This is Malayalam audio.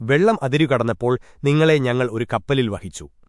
വെള്ളം അതിരുകടന്നപ്പോൾ നിങ്ങളെ ഞങ്ങൾ ഒരു കപ്പലിൽ വഹിച്ചു